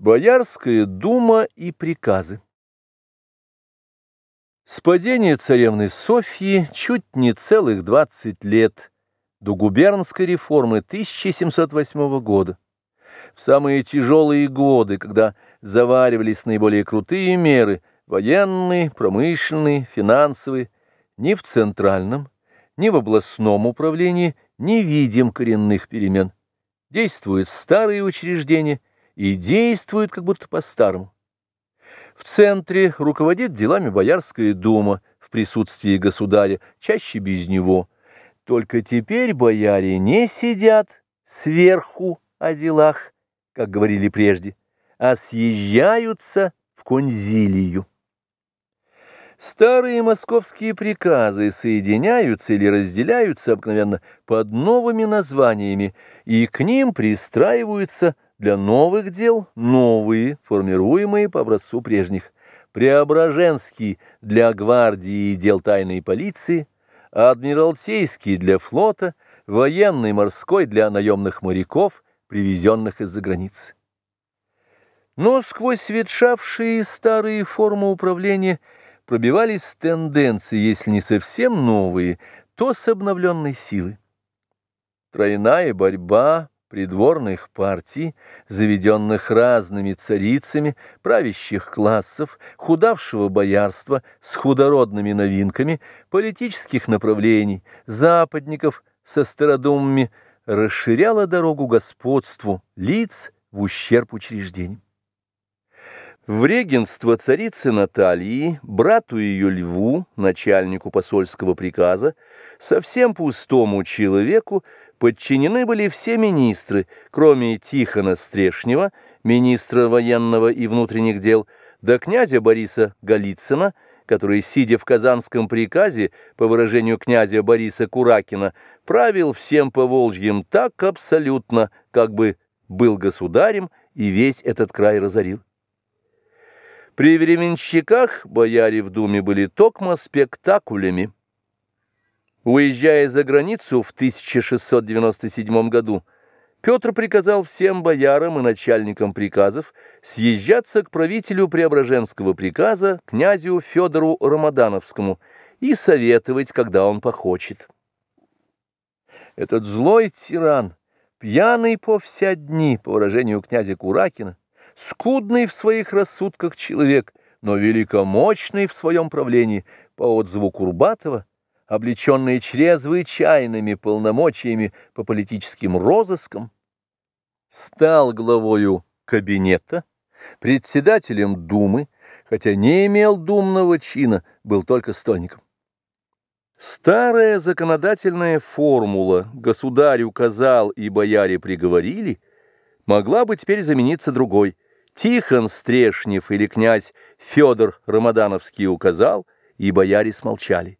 Боярская дума и приказы С падения царевны Софьи чуть не целых 20 лет до губернской реформы 1708 года, в самые тяжелые годы, когда заваривались наиболее крутые меры, военные, промышленные, финансовые, ни в центральном, ни в областном управлении не видим коренных перемен. Действуют старые учреждения – и действует как будто по-старому. В центре руководит делами Боярская дума в присутствии государя, чаще без него. Только теперь бояре не сидят сверху о делах, как говорили прежде, а съезжаются в конзилию. Старые московские приказы соединяются или разделяются обыкновенно под новыми названиями, и к ним пристраиваются для новых дел новые, формируемые по образцу прежних. Преображенский для гвардии и дел тайной полиции, адмиралтейский для флота, военный морской для наемных моряков, привезенных из-за границы. Но сквозь ветшавшие старые формы управления пробивались тенденции, если не совсем новые, то с обновленной силой. Тройная борьба придворных партий, заведенных разными царицами, правящих классов, худавшего боярства с худородными новинками, политических направлений, западников со стародумами, расширяла дорогу господству лиц в ущерб учреждениям. В регенство царицы Натальи, брату ее Льву, начальнику посольского приказа, совсем пустому человеку, подчинены были все министры, кроме Тихона Стрешнева, министра военного и внутренних дел, до князя Бориса Голицына, который, сидя в Казанском приказе, по выражению князя Бориса Куракина, правил всем Поволжьем так абсолютно, как бы был государем и весь этот край разорил. При временщиках бояре в думе были токмо спектакулями. Уезжая за границу в 1697 году, Петр приказал всем боярам и начальникам приказов съезжаться к правителю Преображенского приказа, князю Федору Рамадановскому, и советовать, когда он похочет. Этот злой тиран, пьяный по вся дни, по выражению князя Куракина, скудный в своих рассудках человек, но великомощный в своем правлении, по отзыву Курбатова, облеченный чрезвычайными полномочиями по политическим розыскам, стал главою кабинета, председателем Думы, хотя не имел думного чина, был только стольником. Старая законодательная формула «государь указал и бояре приговорили» могла бы теперь замениться другой – Тихон Стрешнев или князь Федор Рамадановский указал, и бояре смолчали.